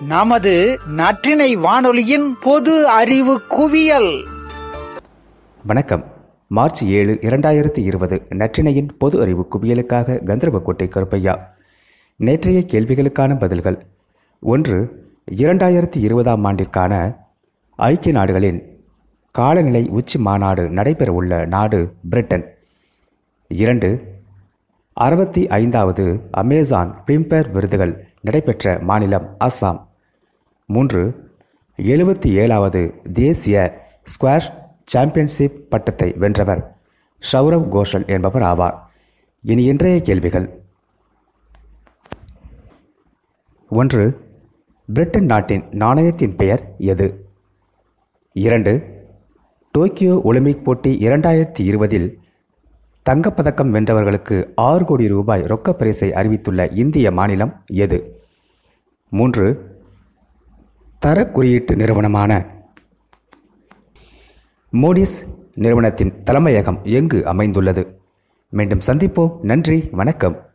நமது நற்றினை வானொலியின் பொது அறிவு குவியல். வணக்கம். மார்ச் ஏழு இரண்டாயிரத்தி இருபது நற்றினையின் பொது அறிவு குவியலுக்காக கந்தர்வக்கோட்டை கருப்பையா. நேற்றைய கேள்விகளுக்கான பதில்கள். ஒன்று இரண்டாயிரத்தி இருபதாம் ஆண்டிற்கான ஐக்கிய நாடுகளின் காலநிலை உச்சி மாநாடு நடைபெறவுள்ள நாடு பிரிட்டன். இரண்டு அறுபத்தி ஐந்தாவது அமேசான் பிம்பர் விருதுகள் நடைபெற்ற மாநிலம் அஸ்ஸாம் மூன்று எழுபத்தி ஏழாவது தேசிய ஸ்குவாஷ் சாம்பியன்ஷிப் பட்டத்தை வென்றவர் ஷௌரவ் கோஷல் என்பவர் ஆவார். இனி இன்றைய கேள்விகள். ஒன்று பிரிட்டன் நாட்டின் நாணயத்தின் பெயர் எது? இரண்டு டோக்கியோ ஒலிம்பிக் போட்டி இரண்டாயிரத்தி இருபதில் தங்கப்பதக்கம் வென்றவர்களுக்கு ஆறு கோடி ரூபாய் ரொக்க பரிசை அறிவித்துள்ள இந்திய மாநிலம் எது? மூன்று தர குறியீட்டு நிறுவனமான மோடிஸ் நிறுவனத்தின் தலைமையகம் எங்கு அமைந்துள்ளது? மீண்டும் சந்திப்போம். நன்றி. வணக்கம்.